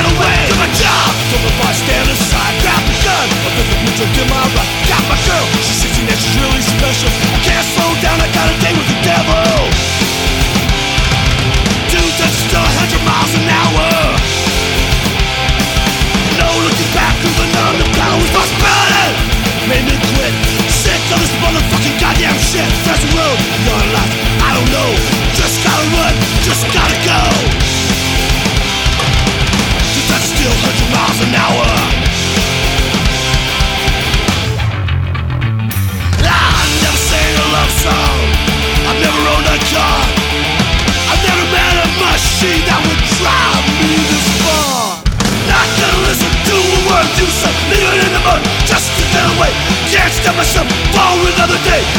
get away from my job. Don't a bystanders do some, leaving in the mud just to get away. Can't stop myself, for another day.